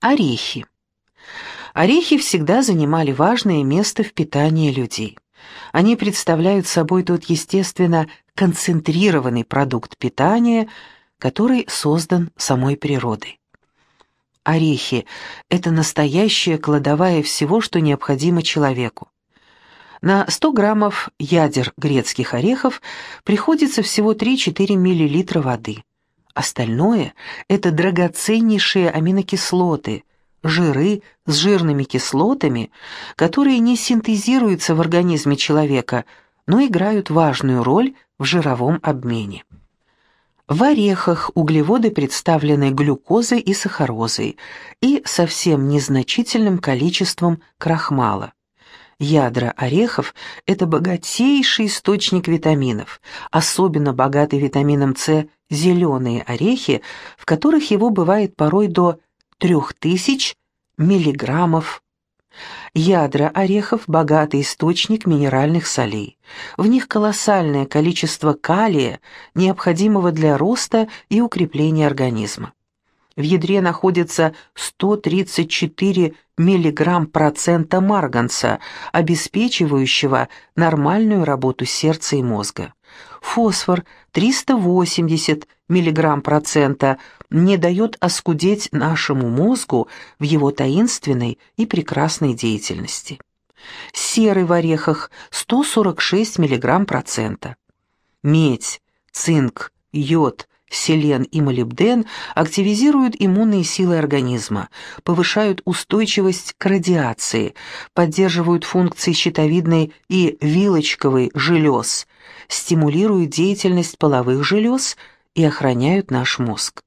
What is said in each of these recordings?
Орехи. Орехи всегда занимали важное место в питании людей. Они представляют собой тот, естественно, концентрированный продукт питания, который создан самой природой. Орехи – это настоящая кладовая всего, что необходимо человеку. На 100 граммов ядер грецких орехов приходится всего 3-4 мл воды. Остальное – это драгоценнейшие аминокислоты, жиры с жирными кислотами, которые не синтезируются в организме человека, но играют важную роль в жировом обмене. В орехах углеводы представлены глюкозой и сахарозой и совсем незначительным количеством крахмала. Ядра орехов – это богатейший источник витаминов, особенно богатый витамином С зеленые орехи, в которых его бывает порой до 3000 миллиграммов. Ядра орехов – богатый источник минеральных солей. В них колоссальное количество калия, необходимого для роста и укрепления организма. В ядре находится 134 миллиграмм процента марганца, обеспечивающего нормальную работу сердца и мозга. Фосфор 380 миллиграмм процента не дает оскудеть нашему мозгу в его таинственной и прекрасной деятельности. Серый в орехах 146 миллиграмм процента. Медь, цинк, йод, селен и молибден активизируют иммунные силы организма, повышают устойчивость к радиации, поддерживают функции щитовидной и вилочковой желез, стимулируют деятельность половых желез и охраняют наш мозг.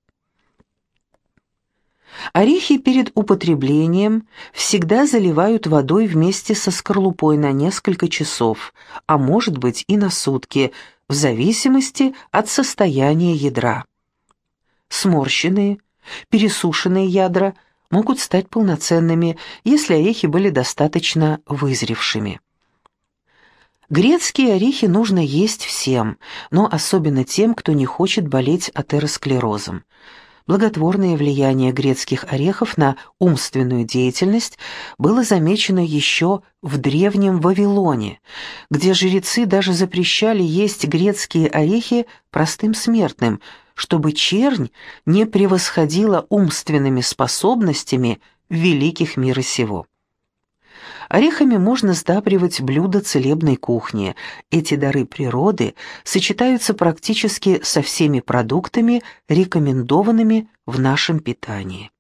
Орехи перед употреблением всегда заливают водой вместе со скорлупой на несколько часов, а может быть и на сутки, в зависимости от состояния ядра. Сморщенные, пересушенные ядра могут стать полноценными, если орехи были достаточно вызревшими. Грецкие орехи нужно есть всем, но особенно тем, кто не хочет болеть атеросклерозом. Благотворное влияние грецких орехов на умственную деятельность было замечено еще в древнем Вавилоне, где жрецы даже запрещали есть грецкие орехи простым смертным, чтобы чернь не превосходила умственными способностями великих мира сего. Орехами можно сдабривать блюда целебной кухни. Эти дары природы сочетаются практически со всеми продуктами, рекомендованными в нашем питании.